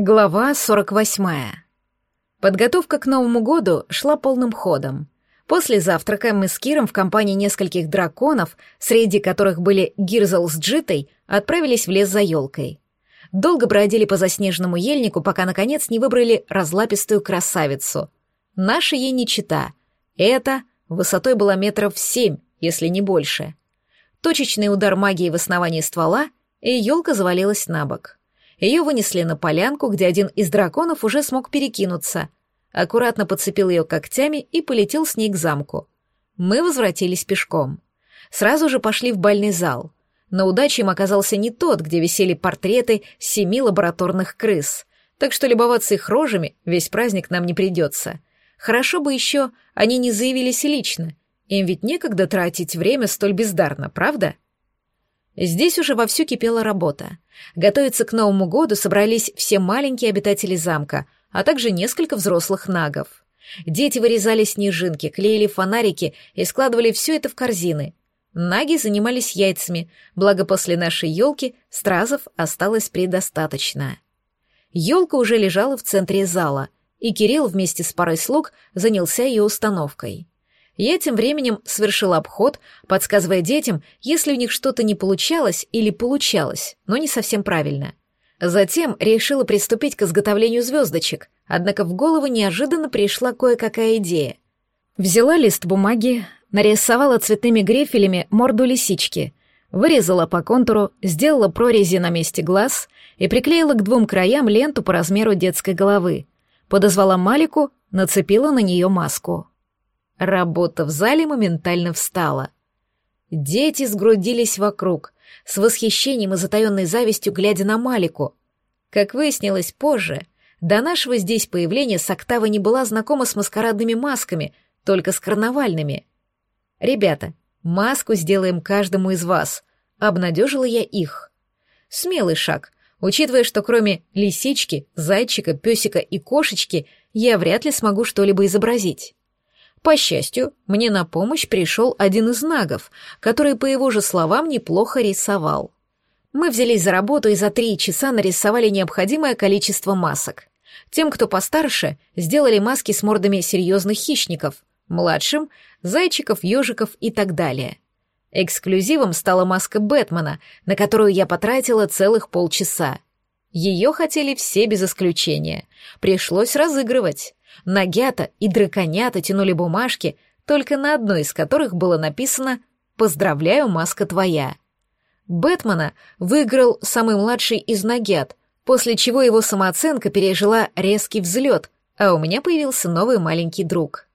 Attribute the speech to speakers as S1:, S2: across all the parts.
S1: Глава 48. Подготовка к Новому году шла полным ходом. После завтрака мы с Киром в компании нескольких драконов, среди которых были Гирзл с Джитой, отправились в лес за елкой. Долго бродили по заснеженному ельнику, пока, наконец, не выбрали разлапистую красавицу. Наша ей не чита. Эта высотой была метров семь, если не больше. Точечный удар магии в основании ствола, и елка завалилась на бок. Ее вынесли на полянку, где один из драконов уже смог перекинуться. Аккуратно подцепил ее когтями и полетел с ней к замку. Мы возвратились пешком. Сразу же пошли в бальный зал. На удаче им оказался не тот, где висели портреты семи лабораторных крыс. Так что любоваться их рожами весь праздник нам не придется. Хорошо бы еще они не заявились лично. Им ведь некогда тратить время столь бездарно, правда? — Здесь уже вовсю кипела работа. Готовиться к Новому году собрались все маленькие обитатели замка, а также несколько взрослых нагов. Дети вырезали снежинки, клеили фонарики и складывали все это в корзины. Наги занимались яйцами, благо после нашей елки стразов осталось предостаточно. Елка уже лежала в центре зала, и Кирилл вместе с парой слуг занялся ее установкой. Я тем временем совершил обход, подсказывая детям, если у них что-то не получалось или получалось, но не совсем правильно. Затем решила приступить к изготовлению звездочек, однако в голову неожиданно пришла кое-какая идея. Взяла лист бумаги, нарисовала цветными грифелями морду лисички, вырезала по контуру, сделала прорези на месте глаз и приклеила к двум краям ленту по размеру детской головы. Подозвала Малику, нацепила на нее маску. Работа в зале моментально встала. Дети сгрудились вокруг, с восхищением и затаенной завистью глядя на Малику. Как выяснилось позже, до нашего здесь появления Сактава не была знакома с маскарадными масками, только с карнавальными. «Ребята, маску сделаем каждому из вас», — обнадежила я их. Смелый шаг, учитывая, что кроме лисички, зайчика, песика и кошечки я вряд ли смогу что-либо изобразить. По счастью, мне на помощь пришел один из нагов, который, по его же словам, неплохо рисовал. Мы взялись за работу и за три часа нарисовали необходимое количество масок. Тем, кто постарше, сделали маски с мордами серьезных хищников, младшим — зайчиков, ежиков и так далее. Эксклюзивом стала маска Бэтмена, на которую я потратила целых полчаса. Ее хотели все без исключения. Пришлось разыгрывать. Нагята и драконята тянули бумажки, только на одной из которых было написано «Поздравляю, маска твоя». Бэтмена выиграл самый младший из Нагят, после чего его самооценка пережила резкий взлет, а у меня появился новый маленький друг.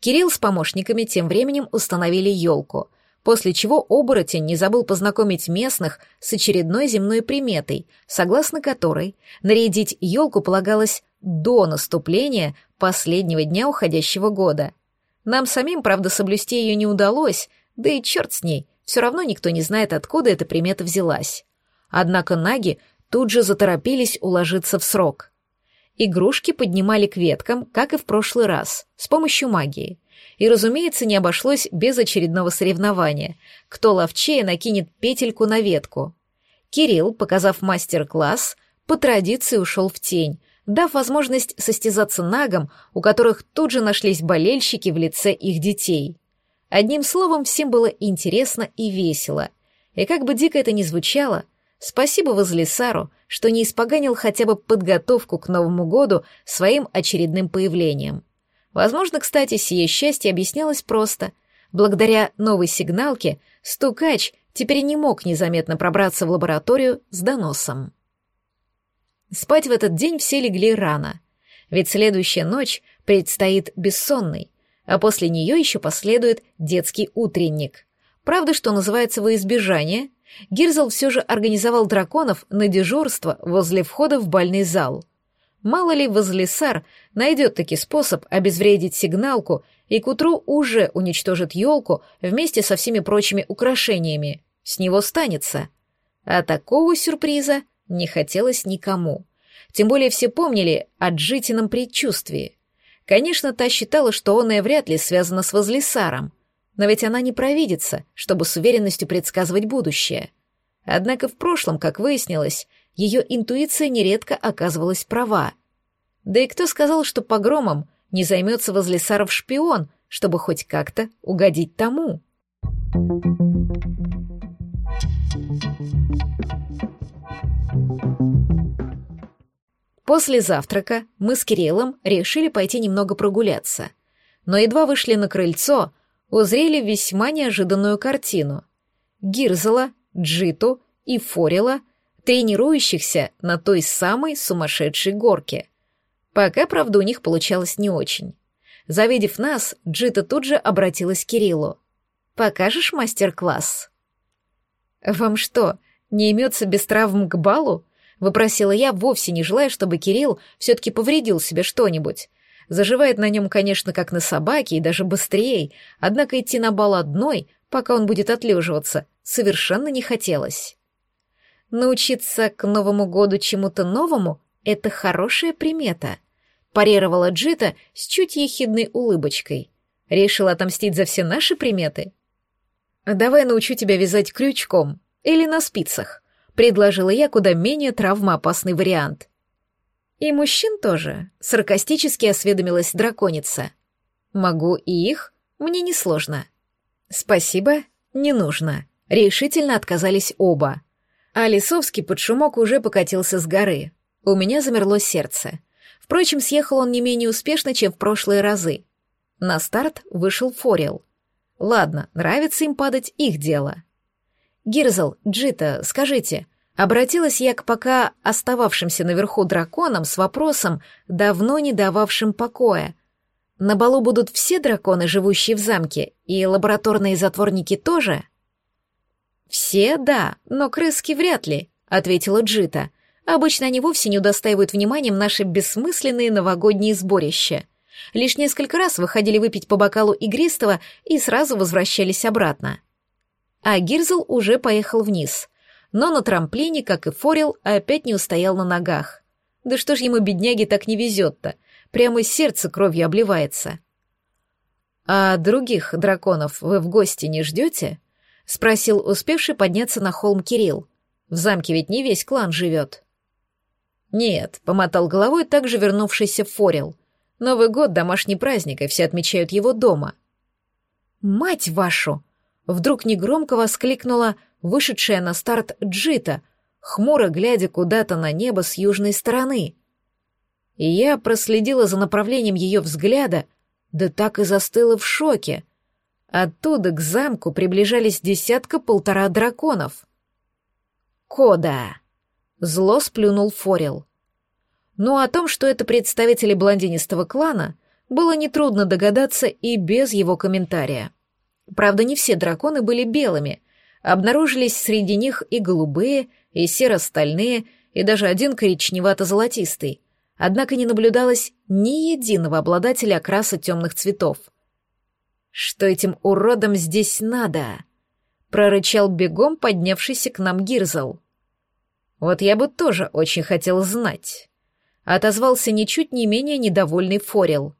S1: Кирилл с помощниками тем временем установили елку, после чего оборотень не забыл познакомить местных с очередной земной приметой, согласно которой нарядить елку полагалось до наступления последнего дня уходящего года. Нам самим, правда, соблюсти ее не удалось, да и черт с ней, все равно никто не знает, откуда эта примета взялась. Однако наги тут же заторопились уложиться в срок. Игрушки поднимали к веткам, как и в прошлый раз, с помощью магии. И, разумеется, не обошлось без очередного соревнования. Кто ловчее накинет петельку на ветку. Кирилл, показав мастер-класс, по традиции ушел в тень, дав возможность состязаться нагам, у которых тут же нашлись болельщики в лице их детей. Одним словом, всем было интересно и весело. И как бы дико это ни звучало, спасибо Возлисару, что не испоганил хотя бы подготовку к Новому году своим очередным появлением. Возможно, кстати, сие счастье объяснялось просто. Благодаря новой сигналке стукач теперь не мог незаметно пробраться в лабораторию с доносом. Спать в этот день все легли рано, ведь следующая ночь предстоит бессонной, а после нее еще последует детский утренник. Правда, что называется во избежание, Гирзл все же организовал драконов на дежурство возле входа в бальный зал. Мало ли Возлесар найдет таки способ обезвредить сигналку и к утру уже уничтожит елку вместе со всеми прочими украшениями. С него станется. А такого сюрприза не хотелось никому. Тем более все помнили о Джитином предчувствии. Конечно, та считала, что оное вряд ли связано с Возлисаром, но ведь она не провидится, чтобы с уверенностью предсказывать будущее. Однако в прошлом, как выяснилось, ее интуиция нередко оказывалась права. Да и кто сказал, что погромом не займется возле Саров шпион, чтобы хоть как-то угодить тому? После завтрака мы с Кириллом решили пойти немного прогуляться. Но едва вышли на крыльцо, узрели весьма неожиданную картину. Гирзела, Джиту и Форила, тренирующихся на той самой сумасшедшей горке. Пока, правда, у них получалось не очень. Завидев нас, Джита тут же обратилась к Кириллу. «Покажешь мастер-класс?» «Вам что, не имется без травм к балу?» — выпросила я, вовсе не желая, чтобы Кирилл все-таки повредил себе что-нибудь. Заживает на нем, конечно, как на собаке, и даже быстрее, однако идти на бал одной, пока он будет отлеживаться, совершенно не хотелось. Научиться к Новому году чему-то новому — это хорошая примета, парировала Джита с чуть ехидной улыбочкой. Решила отомстить за все наши приметы? Давай научу тебя вязать крючком или на спицах, предложила я куда менее травмоопасный вариант. И мужчин тоже, саркастически осведомилась драконица. Могу и их, мне несложно. Спасибо, не нужно. Решительно отказались оба. А Лисовский под шумок уже покатился с горы. У меня замерло сердце. Впрочем, съехал он не менее успешно, чем в прошлые разы. На старт вышел Форел. Ладно, нравится им падать, их дело. Гирзл, Джита, скажите, обратилась я к пока остававшимся наверху драконам с вопросом, давно не дававшим покоя. На балу будут все драконы, живущие в замке, и лабораторные затворники тоже? — «Все, да, но крыски вряд ли», — ответила Джита. «Обычно они вовсе не удостаивают вниманием наши бессмысленные новогодние сборища. Лишь несколько раз выходили выпить по бокалу игристого и сразу возвращались обратно». А Гирзл уже поехал вниз, но на трамплине, как и Форел, опять не устоял на ногах. Да что ж ему, бедняги, так не везет-то? Прямо сердце кровью обливается. «А других драконов вы в гости не ждете?» — спросил успевший подняться на холм Кирилл. «В замке ведь не весь клан живет». «Нет», — помотал головой также вернувшийся Форел. «Новый год — домашний праздник, и все отмечают его дома». «Мать вашу!» — вдруг негромко воскликнула вышедшая на старт Джита, хмуро глядя куда-то на небо с южной стороны. И я проследила за направлением ее взгляда, да так и застыла в шоке — Оттуда к замку приближались десятка-полтора драконов. «Кода!» — зло сплюнул Форел. Но о том, что это представители блондинистого клана, было нетрудно догадаться и без его комментария. Правда, не все драконы были белыми. Обнаружились среди них и голубые, и серо-стальные, и даже один коричневато-золотистый. Однако не наблюдалось ни единого обладателя окраса темных цветов — «Что этим уродам здесь надо?» — прорычал бегом поднявшийся к нам Гирзл. «Вот я бы тоже очень хотел знать», — отозвался ничуть не менее недовольный Форел.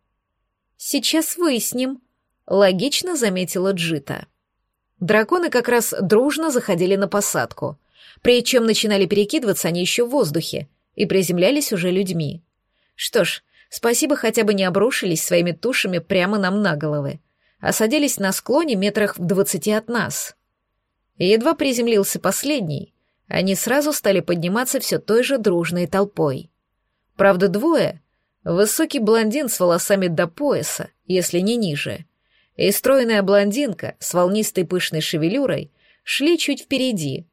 S1: «Сейчас выясним», — логично заметила Джита. Драконы как раз дружно заходили на посадку, причем начинали перекидываться они еще в воздухе и приземлялись уже людьми. Что ж, спасибо хотя бы не обрушились своими тушами прямо нам на головы осадились на склоне метрах в двадцати от нас. Едва приземлился последний, они сразу стали подниматься все той же дружной толпой. Правда, двое — высокий блондин с волосами до пояса, если не ниже, и стройная блондинка с волнистой пышной шевелюрой шли чуть впереди.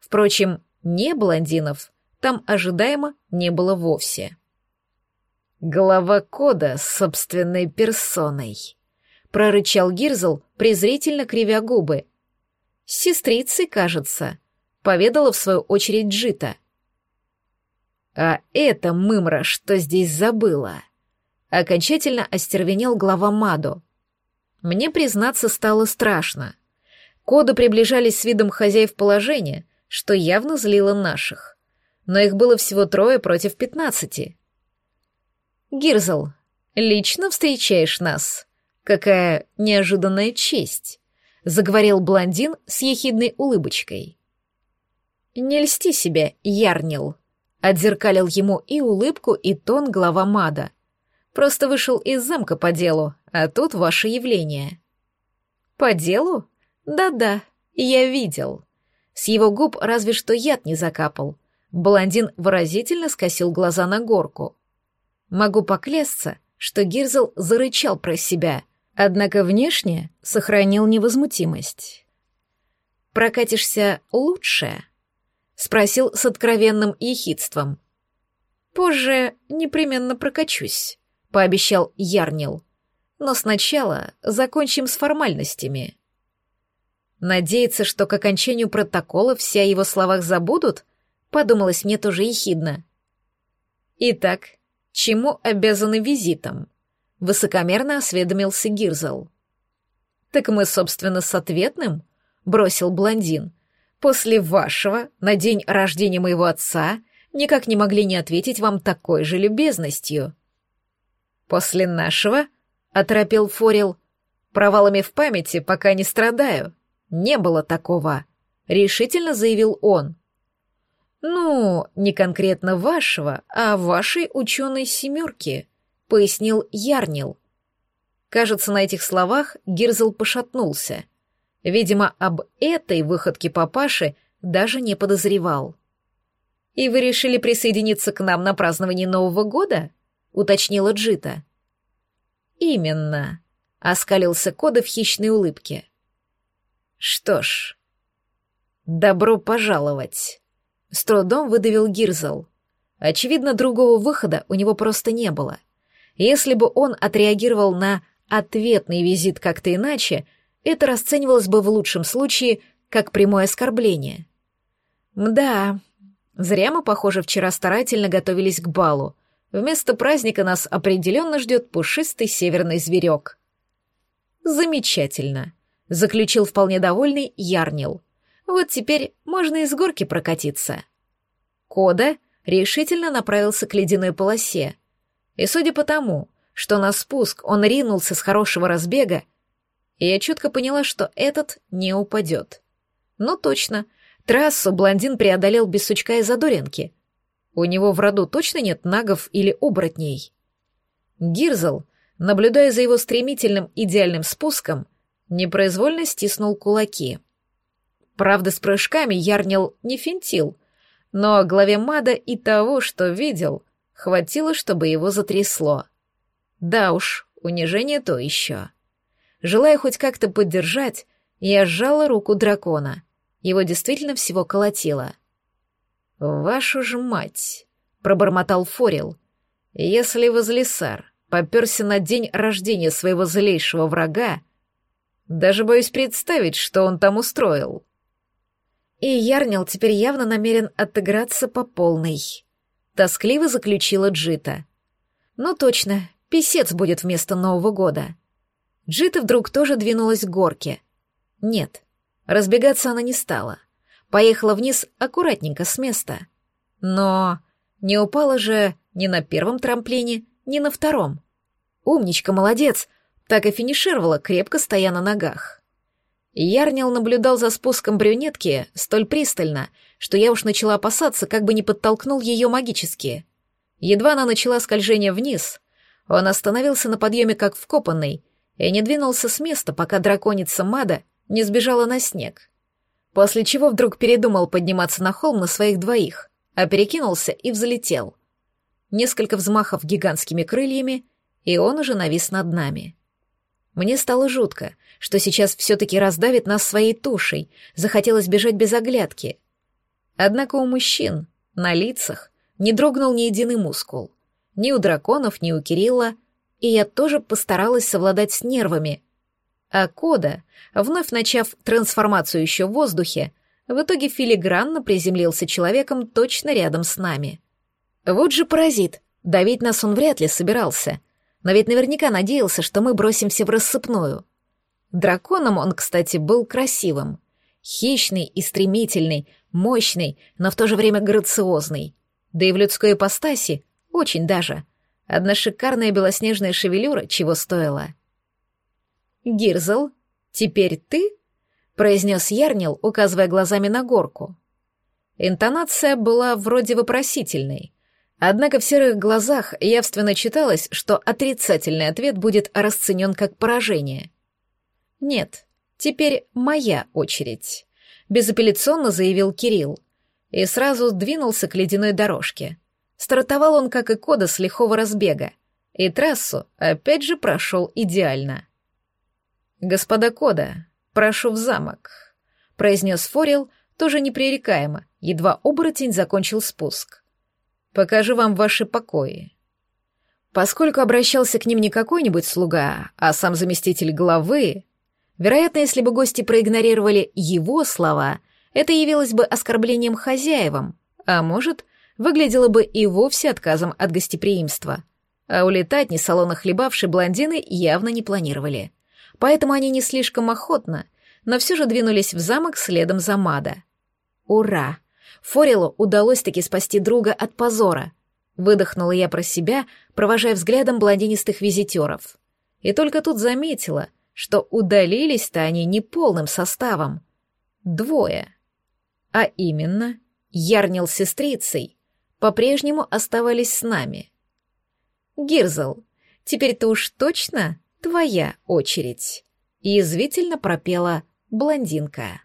S1: Впрочем, не блондинов там ожидаемо не было вовсе. Глава кода собственной персоной прорычал Гирзл, презрительно кривя губы. «Сестрицы, кажется», — поведала в свою очередь Джита. «А это мымра что здесь забыла?» Окончательно остервенел глава Мадо. Мне, признаться, стало страшно. Коды приближались с видом хозяев положения, что явно злило наших. Но их было всего трое против пятнадцати. «Гирзл, лично встречаешь нас?» Какая неожиданная честь, заговорил блондин с ехидной улыбочкой. Не льсти себе, Ярнил. Отзеркалил ему и улыбку, и тон глава Мада. Просто вышел из замка по делу, а тут ваше явление. По делу? Да-да, я видел. С его губ разве что яд не закапал. Блондин выразительно скосил глаза на горку. Могу поклясться, что Гирзл зарычал про себя, однако внешне сохранил невозмутимость. «Прокатишься лучше?» — спросил с откровенным ехидством. «Позже непременно прокачусь», — пообещал Ярнил. «Но сначала закончим с формальностями». Надеяться, что к окончанию протокола все о его словах забудут, подумалось мне тоже ехидно. Итак, чему обязаны визитом? Высокомерно осведомился Гирзл. Так мы, собственно, с ответным, бросил блондин. После вашего, на день рождения моего отца, никак не могли не ответить вам такой же любезностью. После нашего, оторопел Форил, провалами в памяти пока не страдаю. Не было такого, решительно заявил он. Ну, не конкретно вашего, а вашей ученой семерки, пояснил Ярнил. Кажется, на этих словах Гирзл пошатнулся. Видимо, об этой выходке папаши даже не подозревал. «И вы решили присоединиться к нам на празднование Нового года?» — уточнила Джита. «Именно», — оскалился Кода в хищной улыбке. Что ж, добро пожаловать. С трудом выдавил Гирзл. Очевидно, другого выхода у него просто не было. Если бы он отреагировал на ответный визит как-то иначе, это расценивалось бы в лучшем случае как прямое оскорбление. Да, зря мы, похоже, вчера старательно готовились к балу. Вместо праздника нас определенно ждет пушистый северный зверек. Замечательно заключил вполне довольный Ярнил. Вот теперь можно из горки прокатиться. Кода решительно направился к ледяной полосе. И судя по тому, что на спуск он ринулся с хорошего разбега, я чутко поняла, что этот не упадет. Ну точно, трассу блондин преодолел без сучка и задоринки. У него в роду точно нет нагов или оборотней. Гирзл, наблюдая за его стремительным идеальным спуском, непроизвольно стиснул кулаки. Правда, с прыжками Ярнил не финтил, но главе Мада и того, что видел, хватило, чтобы его затрясло. Да уж, унижение то еще. Желая хоть как-то поддержать, я сжала руку дракона. Его действительно всего колотило. «Вашу ж мать!» — пробормотал Форил. «Если возлесар поперся на день рождения своего злейшего врага, даже боюсь представить, что он там устроил. И Ярнил теперь явно намерен отыграться по полной. Тоскливо заключила Джита. Ну точно, писец будет вместо Нового года. Джита вдруг тоже двинулась к горке. Нет, разбегаться она не стала. Поехала вниз аккуратненько с места. Но не упала же ни на первом трамплине, ни на втором. Умничка, молодец — так и финишировала, крепко стоя на ногах. Ярнил наблюдал за спуском брюнетки столь пристально, что я уж начала опасаться, как бы не подтолкнул ее магически. Едва она начала скольжение вниз, он остановился на подъеме как вкопанный и не двинулся с места, пока драконица Мада не сбежала на снег. После чего вдруг передумал подниматься на холм на своих двоих, а перекинулся и взлетел. Несколько взмахов гигантскими крыльями, и он уже навис над нами. Мне стало жутко, что сейчас все-таки раздавит нас своей тушей, захотелось бежать без оглядки. Однако у мужчин на лицах не дрогнул ни единый мускул. Ни у драконов, ни у Кирилла, и я тоже постаралась совладать с нервами. А Кода, вновь начав трансформацию еще в воздухе, в итоге филигранно приземлился человеком точно рядом с нами. Вот же паразит, давить нас он вряд ли собирался — но ведь наверняка надеялся, что мы бросимся в рассыпную. Драконом он, кстати, был красивым. Хищный и стремительный, мощный, но в то же время грациозный. Да и в людской ипостаси очень даже. Одна шикарная белоснежная шевелюра чего стоила. «Гирзл, теперь ты?» — произнес Ярнил, указывая глазами на горку. Интонация была вроде вопросительной. Однако в серых глазах явственно читалось, что отрицательный ответ будет расценен как поражение. «Нет, теперь моя очередь», — безапелляционно заявил Кирилл. И сразу двинулся к ледяной дорожке. Стартовал он, как и Кода, с лихого разбега. И трассу опять же прошел идеально. «Господа Кода, прошу в замок», — произнес Форел, тоже непререкаемо, едва оборотень закончил спуск. «Покажу вам ваши покои». Поскольку обращался к ним не какой-нибудь слуга, а сам заместитель главы, вероятно, если бы гости проигнорировали его слова, это явилось бы оскорблением хозяевам, а может, выглядело бы и вовсе отказом от гостеприимства. А улетать несолоно хлебавшие блондины явно не планировали. Поэтому они не слишком охотно, но все же двинулись в замок следом за Мада. Ура! Форелу удалось таки спасти друга от позора. Выдохнула я про себя, провожая взглядом блондинистых визитеров. И только тут заметила, что удалились-то они не полным составом. Двое. А именно, Ярнил с сестрицей по-прежнему оставались с нами. Гирзл, теперь-то уж точно твоя очередь», — язвительно пропела блондинка.